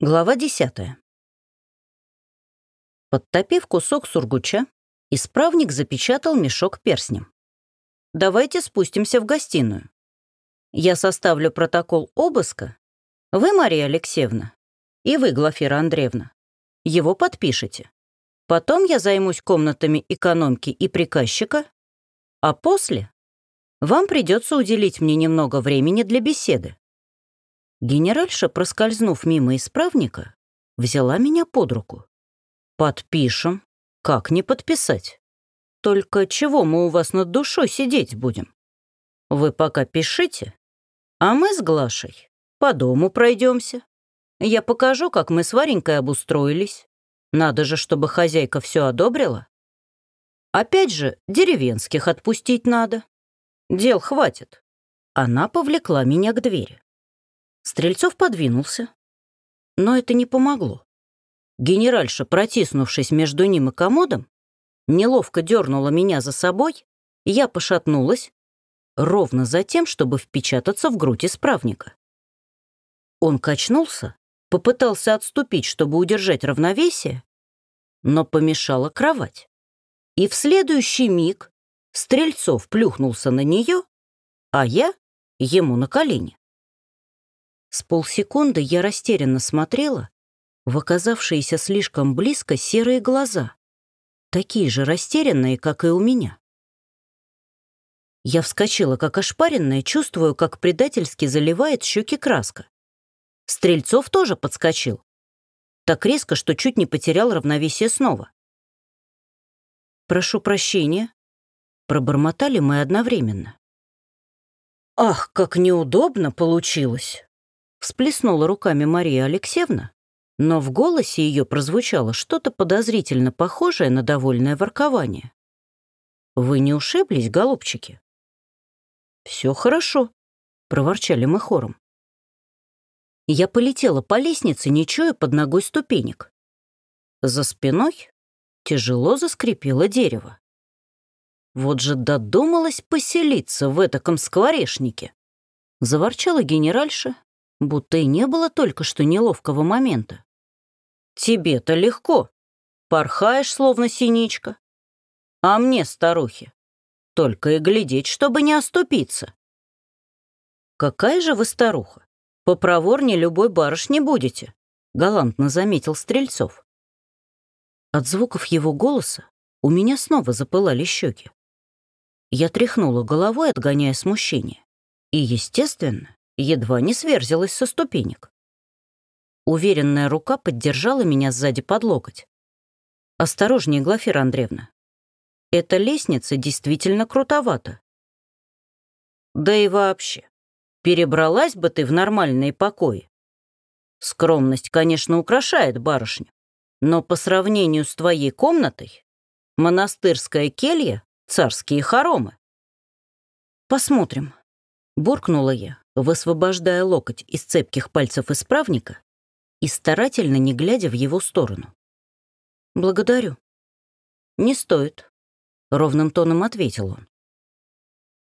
Глава 10. Подтопив кусок сургуча, исправник запечатал мешок перстнем. «Давайте спустимся в гостиную. Я составлю протокол обыска. Вы, Мария Алексеевна, и вы, Глафира Андреевна. Его подпишете. Потом я займусь комнатами экономки и приказчика, а после вам придется уделить мне немного времени для беседы. Генеральша, проскользнув мимо исправника, взяла меня под руку. «Подпишем. Как не подписать? Только чего мы у вас над душой сидеть будем? Вы пока пишите, а мы с Глашей по дому пройдемся. Я покажу, как мы с Варенькой обустроились. Надо же, чтобы хозяйка все одобрила. Опять же, деревенских отпустить надо. Дел хватит». Она повлекла меня к двери. Стрельцов подвинулся, но это не помогло. Генеральша, протиснувшись между ним и комодом, неловко дернула меня за собой, я пошатнулась, ровно за тем, чтобы впечататься в грудь исправника. Он качнулся, попытался отступить, чтобы удержать равновесие, но помешала кровать. И в следующий миг Стрельцов плюхнулся на нее, а я — ему на колени. С полсекунды я растерянно смотрела в оказавшиеся слишком близко серые глаза, такие же растерянные, как и у меня. Я вскочила, как ошпаренная, чувствую, как предательски заливает щеки краска. Стрельцов тоже подскочил. Так резко, что чуть не потерял равновесие снова. «Прошу прощения», — пробормотали мы одновременно. «Ах, как неудобно получилось!» Всплеснула руками Мария Алексеевна, но в голосе ее прозвучало что-то подозрительно похожее на довольное воркование. «Вы не ушиблись, голубчики?» «Все хорошо», — проворчали мы хором. Я полетела по лестнице, не чуя под ногой ступенек. За спиной тяжело заскрипело дерево. Вот же додумалась поселиться в этаком скворечнике. Заворчала генеральша, будто и не было только что неловкого момента. «Тебе-то легко. Порхаешь, словно синичка. А мне, старухи, только и глядеть, чтобы не оступиться». «Какая же вы старуха? Попроворнее любой барышни будете», — галантно заметил Стрельцов. От звуков его голоса у меня снова запылали щеки. Я тряхнула головой, отгоняя смущение. И, естественно, едва не сверзилась со ступенек. Уверенная рука поддержала меня сзади под локоть. «Осторожнее, Глафира Андреевна. Эта лестница действительно крутовата. Да и вообще, перебралась бы ты в нормальные покои. Скромность, конечно, украшает барышню, но по сравнению с твоей комнатой монастырская келья — царские хоромы. Посмотрим, буркнула я, высвобождая локоть из цепких пальцев исправника и старательно не глядя в его сторону. «Благодарю». «Не стоит», — ровным тоном ответил он.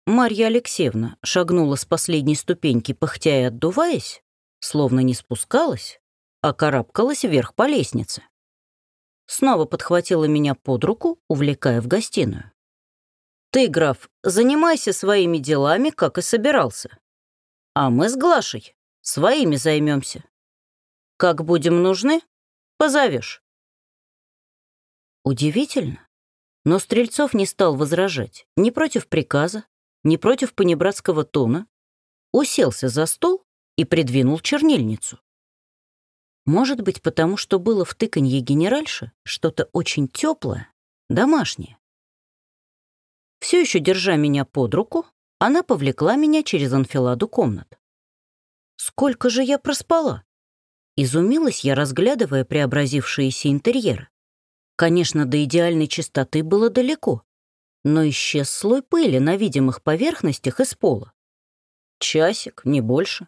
Марья Алексеевна шагнула с последней ступеньки, пыхтя и отдуваясь, словно не спускалась, а карабкалась вверх по лестнице. Снова подхватила меня под руку, увлекая в гостиную. «Ты, граф, занимайся своими делами, как и собирался. А мы с Глашей своими займемся. Как будем нужны, позовешь. Удивительно, но Стрельцов не стал возражать ни против приказа, ни против понебратского тона, уселся за стол и придвинул чернильницу. Может быть, потому что было в тыканье генеральши что-то очень теплое, домашнее. Все еще держа меня под руку, она повлекла меня через анфиладу комнат. Сколько же я проспала? Изумилась я, разглядывая преобразившиеся интерьеры. Конечно, до идеальной чистоты было далеко, но исчез слой пыли на видимых поверхностях из пола. Часик, не больше.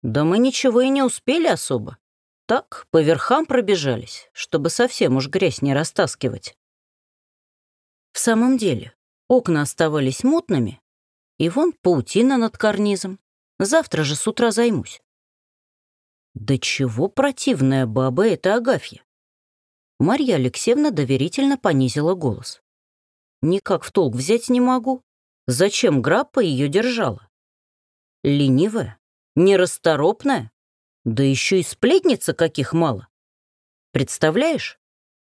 Да мы ничего и не успели особо. Так, по верхам пробежались, чтобы совсем уж грязь не растаскивать. В самом деле, окна оставались мутными, и вон паутина над карнизом. Завтра же с утра займусь. Да чего противная баба эта Агафья? Марья Алексеевна доверительно понизила голос. Никак в толк взять не могу. Зачем Граппа ее держала? Ленивая, нерасторопная, да еще и сплетница каких мало. Представляешь,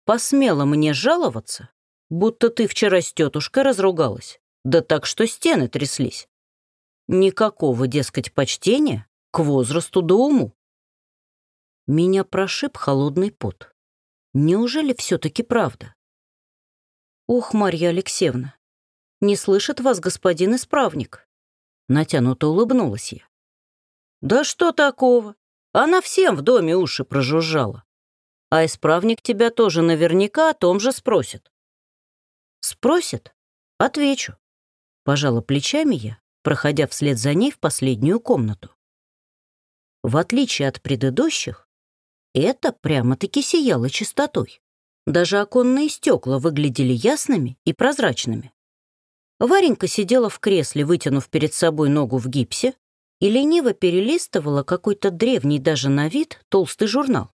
посмела мне жаловаться, будто ты вчера с тетушкой разругалась, да так, что стены тряслись. Никакого, дескать, почтения к возрасту до уму. Меня прошиб холодный пот. Неужели все-таки правда? Ох, Марья Алексеевна, не слышит вас господин исправник. Натянуто улыбнулась я. Да что такого? Она всем в доме уши прожужжала. А исправник тебя тоже наверняка о том же спросит. Спросит? Отвечу. Пожала плечами я, проходя вслед за ней в последнюю комнату. В отличие от предыдущих, это прямо-таки сияло чистотой. Даже оконные стекла выглядели ясными и прозрачными. Варенька сидела в кресле, вытянув перед собой ногу в гипсе, и лениво перелистывала какой-то древний даже на вид толстый журнал.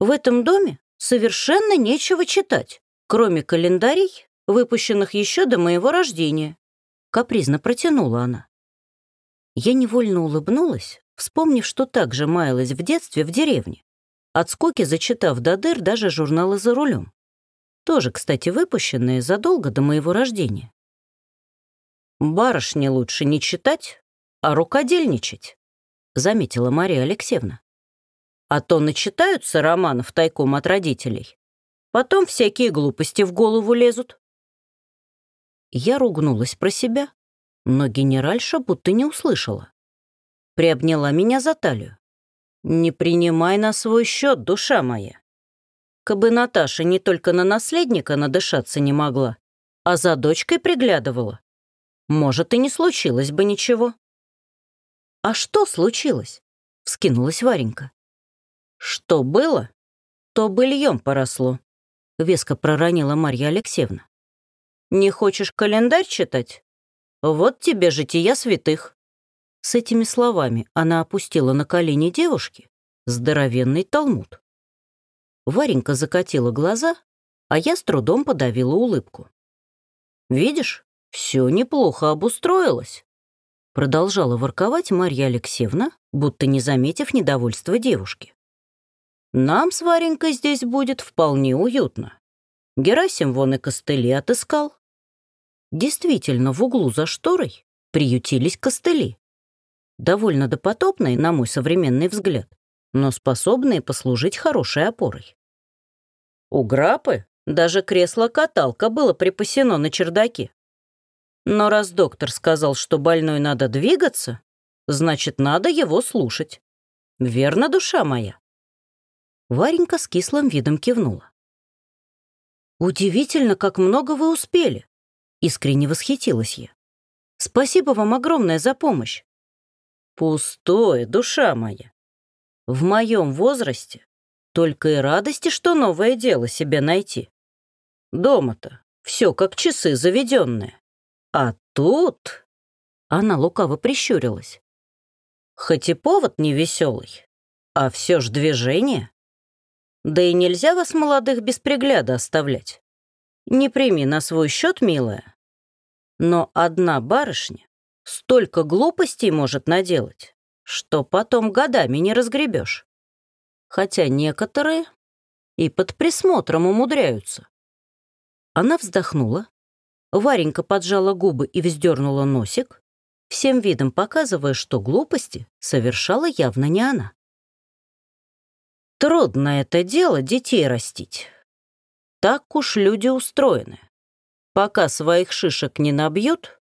В этом доме совершенно нечего читать, кроме календарей, выпущенных еще до моего рождения. Капризно протянула она. Я невольно улыбнулась, вспомнив, что так же маялась в детстве в деревне от скуки зачитав до дыр даже журналы «За рулем». Тоже, кстати, выпущенные задолго до моего рождения. «Барышне лучше не читать, а рукодельничать», — заметила Мария Алексеевна. «А то начитаются романов тайком от родителей. Потом всякие глупости в голову лезут». Я ругнулась про себя, но генеральша будто не услышала. Приобняла меня за талию. «Не принимай на свой счет, душа моя. Кабы Наташа не только на наследника надышаться не могла, а за дочкой приглядывала, может, и не случилось бы ничего». «А что случилось?» — вскинулась Варенька. «Что было, то быльем поросло», — веско проронила Марья Алексеевна. «Не хочешь календарь читать? Вот тебе жития святых. С этими словами она опустила на колени девушки здоровенный талмуд. Варенька закатила глаза, а я с трудом подавила улыбку. «Видишь, все неплохо обустроилось», — продолжала ворковать Марья Алексеевна, будто не заметив недовольства девушки. «Нам с Варенькой здесь будет вполне уютно. Герасим вон и костыли отыскал». Действительно, в углу за шторой приютились костыли довольно допотопные, на мой современный взгляд, но способные послужить хорошей опорой. У Грапы даже кресло-каталка было припасено на чердаке. Но раз доктор сказал, что больной надо двигаться, значит, надо его слушать. Верно, душа моя?» Варенька с кислым видом кивнула. «Удивительно, как много вы успели!» Искренне восхитилась я. «Спасибо вам огромное за помощь. Пустое, душа моя. В моем возрасте только и радости, что новое дело себе найти. Дома-то все как часы заведенные. А тут... Она лукаво прищурилась. Хоть и повод не веселый, а все ж движение. Да и нельзя вас, молодых, без пригляда оставлять. Не прими на свой счет, милая. Но одна барышня столько глупостей может наделать, что потом годами не разгребешь. Хотя некоторые и под присмотром умудряются. Она вздохнула, Варенька поджала губы и вздернула носик, всем видом показывая, что глупости совершала явно не она. Трудно это дело детей растить. Так уж люди устроены. Пока своих шишек не набьют,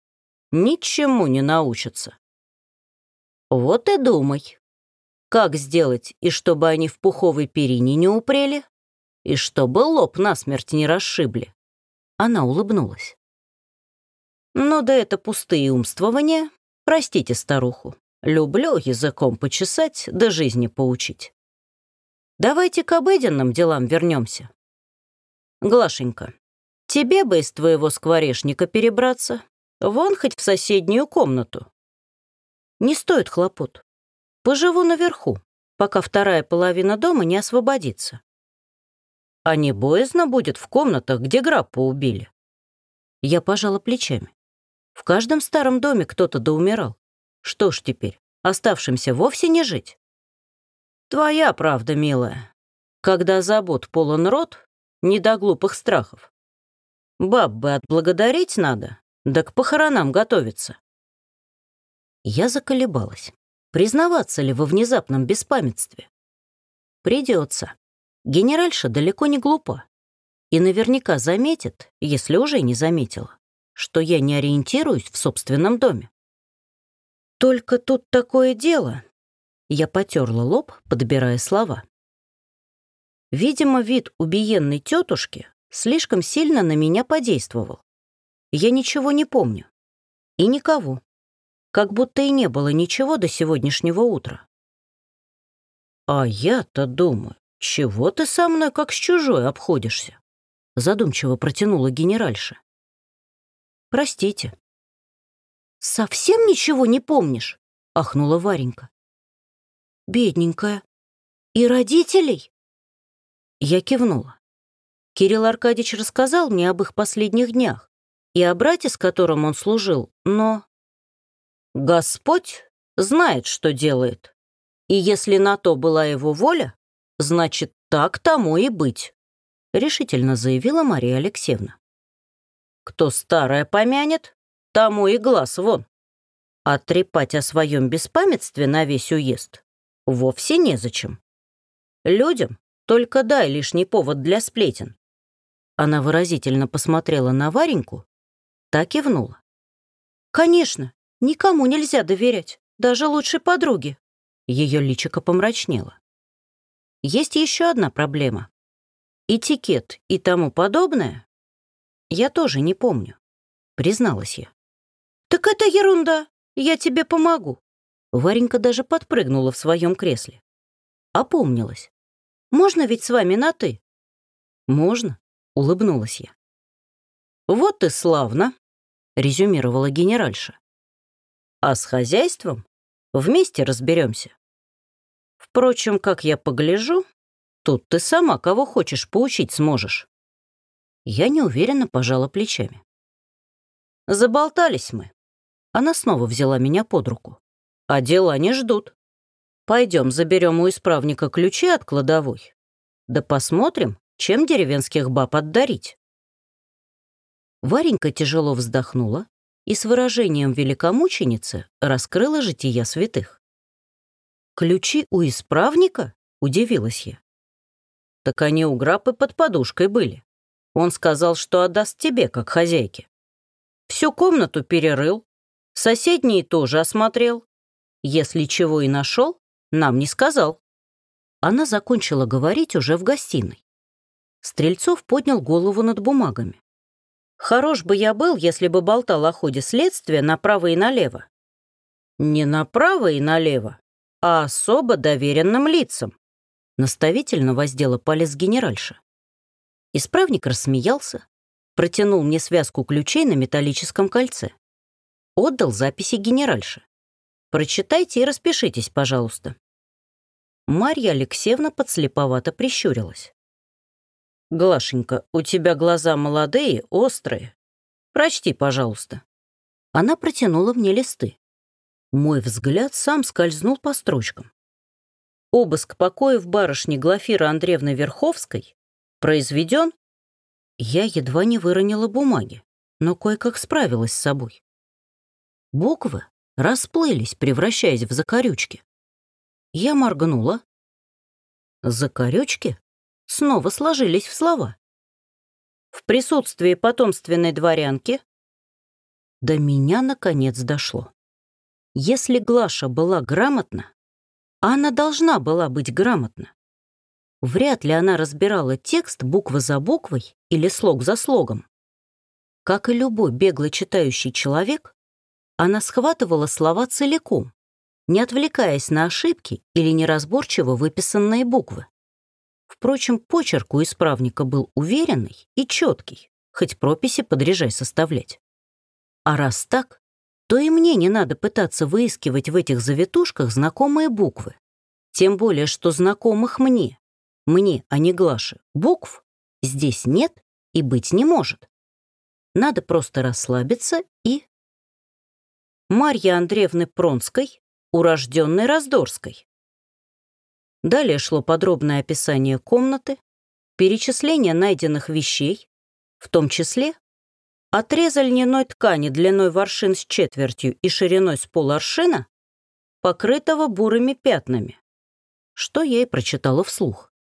ничему не научатся. Вот и думай, как сделать, и чтобы они в пуховой перине не упрели, и чтобы лоб насмерть не расшибли. Она улыбнулась. Ну да это пустые умствования. Простите старуху. Люблю языком почесать, да жизни поучить. Давайте к обыденным делам вернемся. Глашенька, тебе бы из твоего скворечника перебраться, Вон хоть в соседнюю комнату. Не стоит хлопот. Поживу наверху. пока вторая половина дома не освободится. А не боязно будет в комнатах, где Граппу убили? Я пожала плечами. В каждом старом доме кто-то доумирал. Что ж теперь, оставшимся вовсе не жить? Твоя правда, милая. Когда забот полон рот, не до глупых страхов. Баб бы отблагодарить надо, да к похоронам готовиться. Я заколебалась. Признаваться ли во внезапном беспамятстве? Придется. Генеральша далеко не глупа. И наверняка заметит, если уже не заметила, что я не ориентируюсь в собственном доме. Только тут такое дело. Я потерла лоб, подбирая слова. Видимо, вид убиенной тетушки слишком сильно на меня подействовал. Я ничего не помню. И никого. Как будто и не было ничего до сегодняшнего утра. А я-то думаю, чего ты со мной как с чужой обходишься? Задумчиво протянула генеральша. Простите. Совсем ничего не помнишь? Ахнула Варенька. Бедненькая. И родителей? Я кивнула. Кирилл Аркадьевич рассказал мне об их последних днях и о брате, с которым он служил, но... Господь знает, что делает. И если на то была его воля, значит, так тому и быть, решительно заявила Мария Алексеевна. Кто старое помянет, тому и глаз вон. А трепать о своем беспамятстве на весь уезд вовсе незачем. Людям только дай лишний повод для сплетен. Она выразительно посмотрела на Вареньку, так и внула. «Конечно, никому нельзя доверять, даже лучшей подруге». Ее личико помрачнело. «Есть еще одна проблема. Этикет и тому подобное я тоже не помню», — призналась я. «Так это ерунда, я тебе помогу». Варенька даже подпрыгнула в своем кресле. Опомнилась. Можно ведь с вами на «ты»?» «Можно», — улыбнулась я. «Вот и славно», — резюмировала генеральша. «А с хозяйством вместе разберемся. Впрочем, как я погляжу, тут ты сама кого хочешь поучить сможешь». Я неуверенно пожала плечами. Заболтались мы. Она снова взяла меня под руку. А дела не ждут. Пойдем заберем у исправника ключи от кладовой. Да посмотрим, чем деревенских баб отдарить. Варенька тяжело вздохнула и с выражением великомученицы раскрыла жития святых. «Ключи у исправника?» — удивилась я. «Так они у Граппы под подушкой были. Он сказал, что отдаст тебе, как хозяйке. Всю комнату перерыл, соседние тоже осмотрел. Если чего и нашел, нам не сказал». Она закончила говорить уже в гостиной. Стрельцов поднял голову над бумагами. «Хорош бы я был, если бы болтал о ходе следствия направо и налево». «Не направо и налево, а особо доверенным лицам», наставительно воздела палец генеральша. Исправник рассмеялся, протянул мне связку ключей на металлическом кольце. Отдал записи генеральше. Прочитайте и распишитесь, пожалуйста». Марья Алексеевна подслеповато прищурилась. «Глашенька, у тебя глаза молодые, острые. Прочти, пожалуйста». Она протянула мне листы. Мой взгляд сам скользнул по строчкам. Обыск покоев барышни Глафиры Андреевны Верховской произведен. Я едва не выронила бумаги, но кое-как справилась с собой. Буквы расплылись, превращаясь в закорючки. Я моргнула. Закорючки снова сложились в слова. В присутствии потомственной дворянки до меня наконец дошло. Если Глаша была грамотна, она должна была быть грамотна. Вряд ли она разбирала текст буква за буквой или слог за слогом. Как и любой бегло читающий человек, она схватывала слова целиком, не отвлекаясь на ошибки или неразборчиво выписанные буквы. Впрочем, почерк у исправника был уверенный и четкий, хоть прописи подряжай составлять. А раз так, то и мне не надо пытаться выискивать в этих завитушках знакомые буквы. Тем более, что знакомых мне, мне, а не Глаше, букв здесь нет и быть не может. Надо просто расслабиться и... Марья Андреевны Пронской, урожденной Раздорской. Далее шло подробное описание комнаты, перечисление найденных вещей, в том числе отреза льняной ткани длиной в с четвертью и шириной с поларшина, покрытого бурыми пятнами, что я и прочитала вслух.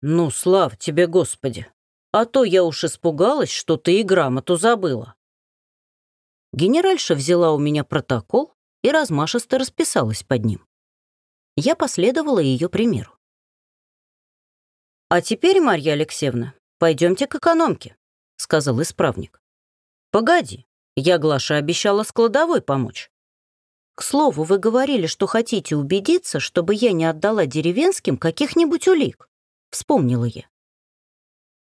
«Ну, слав тебе, Господи! А то я уж испугалась, что ты и грамоту забыла». Генеральша взяла у меня протокол и размашисто расписалась под ним. Я последовала ее примеру. «А теперь, Марья Алексеевна, пойдемте к экономке», — сказал исправник. «Погоди, я Глаше обещала с кладовой помочь. К слову, вы говорили, что хотите убедиться, чтобы я не отдала деревенским каких-нибудь улик», — вспомнила я.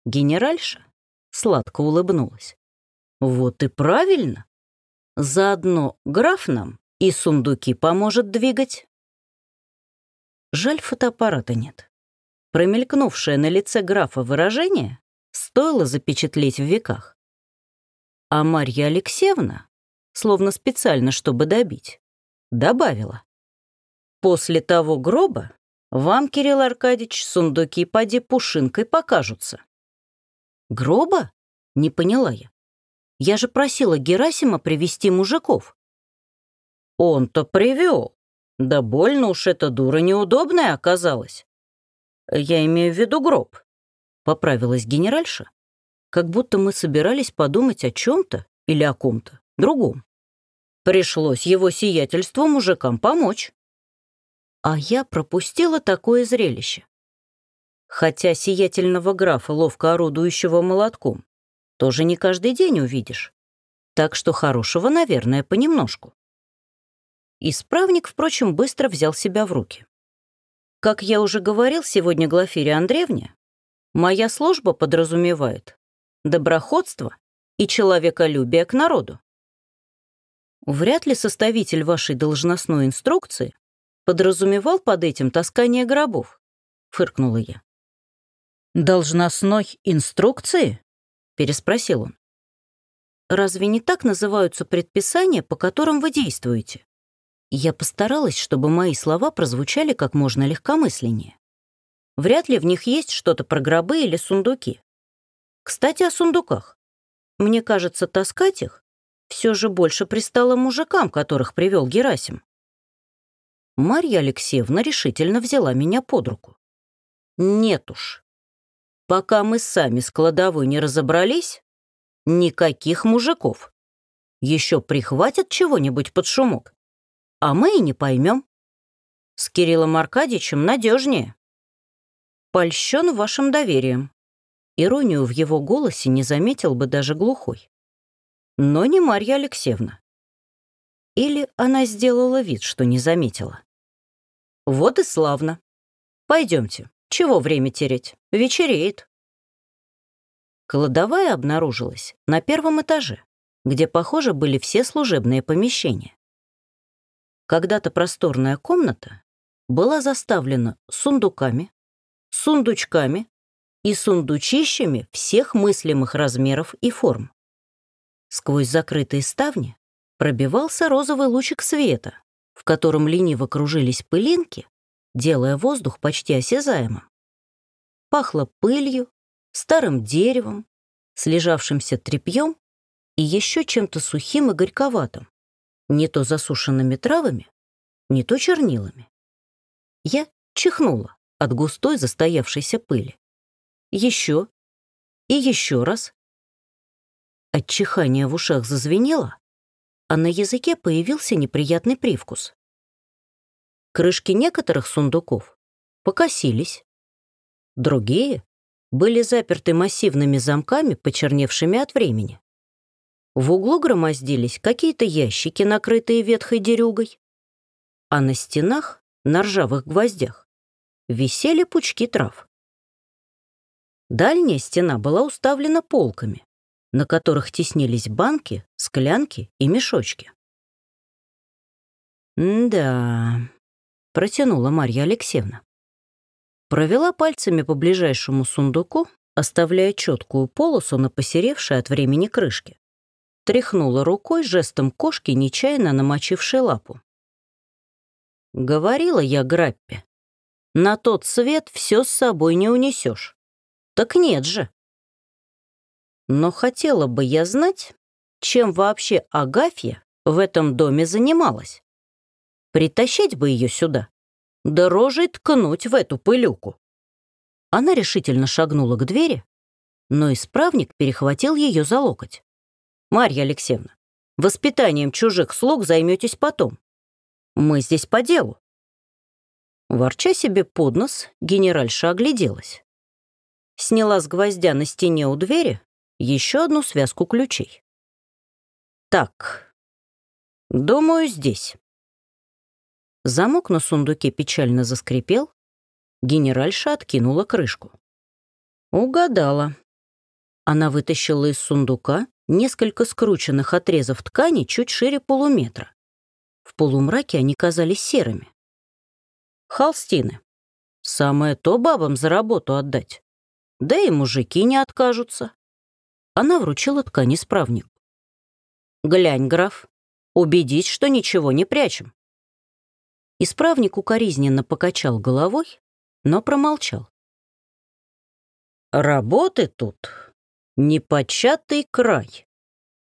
Генеральша сладко улыбнулась. «Вот и правильно. Заодно граф нам и сундуки поможет двигать». Жаль, фотоаппарата нет. Промелькнувшее на лице графа выражение стоило запечатлеть в веках. А Марья Алексеевна, словно специально, чтобы добить, добавила. «После того гроба вам, Кирилл Аркадьевич, сундуки поди пушинкой покажутся». «Гроба?» — не поняла я. «Я же просила Герасима привести мужиков». «Он-то привел», да больно уж эта дура неудобная оказалась. Я имею в виду гроб, поправилась генеральша, как будто мы собирались подумать о чем-то или о ком-то другом. Пришлось его сиятельству мужикам помочь. А я пропустила такое зрелище. Хотя сиятельного графа, ловко орудующего молотком, тоже не каждый день увидишь. Так что хорошего, наверное, понемножку. Исправник, впрочем, быстро взял себя в руки. Как я уже говорил сегодня Глафире Андреевне, моя служба подразумевает доброходство и человеколюбие к народу. Вряд ли составитель вашей должностной инструкции подразумевал под этим таскание гробов, фыркнула я. «Должностной инструкции?» — переспросил он. «Разве не так называются предписания, по которым вы действуете?» Я постаралась, чтобы мои слова прозвучали как можно легкомысленнее. Вряд ли в них есть что-то про гробы или сундуки. Кстати, о сундуках. Мне кажется, таскать их все же больше пристало мужикам, которых привел Герасим. Марья Алексеевна решительно взяла меня под руку. Нет уж. Пока мы сами с кладовой не разобрались, никаких мужиков. Еще прихватят чего-нибудь под шумок а мы и не поймем. С Кириллом Аркадьевичем надежнее. Польщен вашим доверием. Иронию в его голосе не заметил бы даже глухой. Но не Марья Алексеевна. Или она сделала вид, что не заметила. Вот и славно. Пойдемте. Чего время терять? Вечереет. Кладовая обнаружилась на первом этаже, где, похоже, были все служебные помещения. Когда-то просторная комната была заставлена сундуками, сундучками и сундучищами всех мыслимых размеров и форм. Сквозь закрытые ставни пробивался розовый лучик света, в котором лениво кружились пылинки, делая воздух почти осязаемым. Пахло пылью, старым деревом, слежавшимся тряпьем и еще чем-то сухим и горьковатым не то засушенными травами, не то чернилами. Я чихнула от густой застоявшейся пыли. Еще и еще раз. От чихания в ушах зазвенело, а на языке появился неприятный привкус. Крышки некоторых сундуков покосились. Другие были заперты массивными замками, почерневшими от времени. В углу громоздились какие-то ящики, накрытые ветхой дерюгой, а на стенах, на ржавых гвоздях, висели пучки трав. Дальняя стена была уставлена полками, на которых теснились банки, склянки и мешочки. да, протянула Марья Алексеевна. Провела пальцами по ближайшему сундуку, оставляя четкую полосу на посеревшей от времени крышке. Тряхнула рукой жестом кошки, нечаянно намочившей лапу. Говорила я Граппе, на тот свет все с собой не унесешь. Так нет же. Но хотела бы я знать, чем вообще Агафья в этом доме занималась. Притащить бы ее сюда, да рожей ткнуть в эту пылюку. Она решительно шагнула к двери, но исправник перехватил ее за локоть. «Марья Алексеевна, воспитанием чужих слуг займетесь потом. Мы здесь по делу». Ворча себе под нос, генеральша огляделась. Сняла с гвоздя на стене у двери еще одну связку ключей. «Так, думаю, здесь». Замок на сундуке печально заскрипел, генеральша откинула крышку. Угадала. Она вытащила из сундука несколько скрученных отрезов ткани чуть шире полуметра. В полумраке они казались серыми. Холстины. Самое то бабам за работу отдать. Да и мужики не откажутся. Она вручила ткань исправнику. «Глянь, граф, убедись, что ничего не прячем». Исправник укоризненно покачал головой, но промолчал. «Работы тут непочатый край».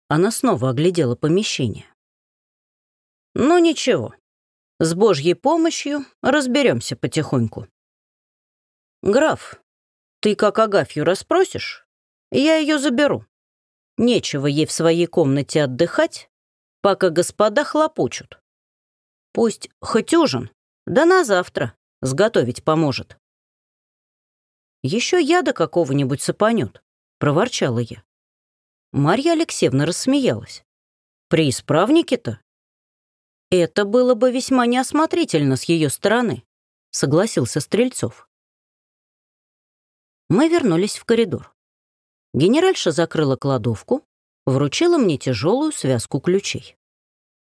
Она снова оглядела помещение. «Ну ничего, с Божьей помощью разберемся потихоньку. Граф, ты как Агафью расспросишь, я ее заберу. Нечего ей в своей комнате отдыхать, пока господа хлопочут. Пусть хоть ужин, да на завтра сготовить поможет. Еще яда какого-нибудь сыпанет, проворчала я. Марья Алексеевна рассмеялась. При исправнике-то «Это было бы весьма неосмотрительно с ее стороны», — согласился Стрельцов. Мы вернулись в коридор. Генеральша закрыла кладовку, вручила мне тяжелую связку ключей.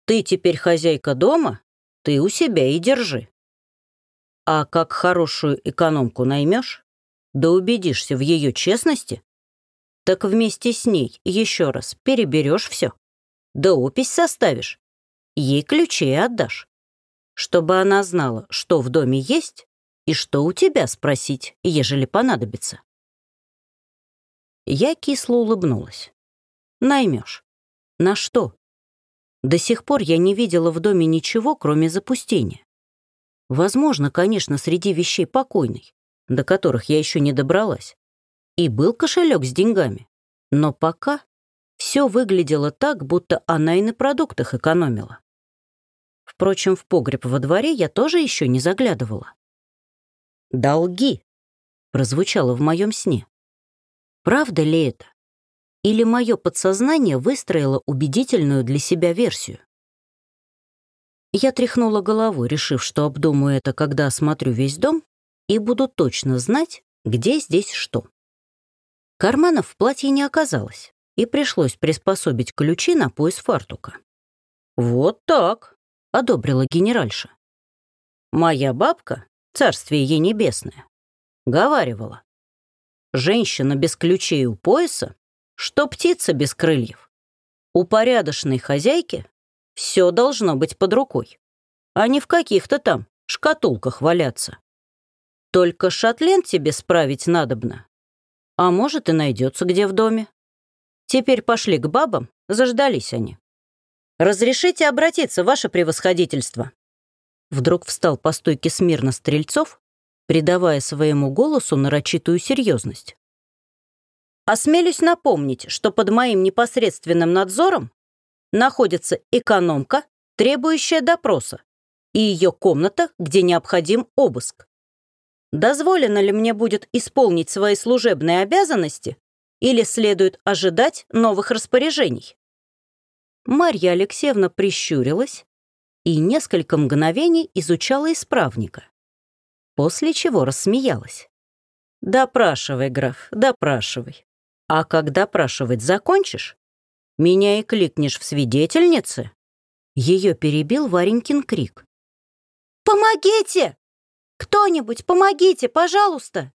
«Ты теперь хозяйка дома, ты у себя и держи. А как хорошую экономку наймешь, да убедишься в ее честности, так вместе с ней еще раз переберешь все, да опись составишь, ей ключи отдашь, чтобы она знала, что в доме есть и что у тебя спросить, ежели понадобится. Я кисло улыбнулась. Наймешь. На что? До сих пор я не видела в доме ничего, кроме запустения. Возможно, конечно, среди вещей покойной, до которых я еще не добралась, и был кошелек с деньгами. Но пока все выглядело так, будто она и на продуктах экономила. Впрочем, в погреб во дворе я тоже еще не заглядывала. «Долги!» — прозвучало в моем сне. Правда ли это? Или мое подсознание выстроило убедительную для себя версию? Я тряхнула головой, решив, что обдумаю это, когда осмотрю весь дом, и буду точно знать, где здесь что. Карманов в платье не оказалось, и пришлось приспособить ключи на пояс фартука. «Вот так», одобрила генеральша. Моя бабка, царствие ей небесное, говаривала. Женщина без ключей у пояса, что птица без крыльев. У порядочной хозяйки все должно быть под рукой, а не в каких-то там шкатулках валяться. Только шатлен тебе справить надобно. А может, и найдется где в доме. Теперь пошли к бабам, заждались они. «Разрешите обратиться, ваше превосходительство?» Вдруг встал по стойке смирно Стрельцов, придавая своему голосу нарочитую серьезность. «Осмелюсь напомнить, что под моим непосредственным надзором находится экономка, требующая допроса, и ее комната, где необходим обыск. Дозволено ли мне будет исполнить свои служебные обязанности или следует ожидать новых распоряжений?» Марья Алексеевна прищурилась и несколько мгновений изучала исправника, после чего рассмеялась. «Допрашивай, граф, допрашивай. А как допрашивать закончишь, меня и кликнешь в свидетельнице?» Ее перебил Варенькин крик. «Помогите! Кто-нибудь, помогите, пожалуйста!»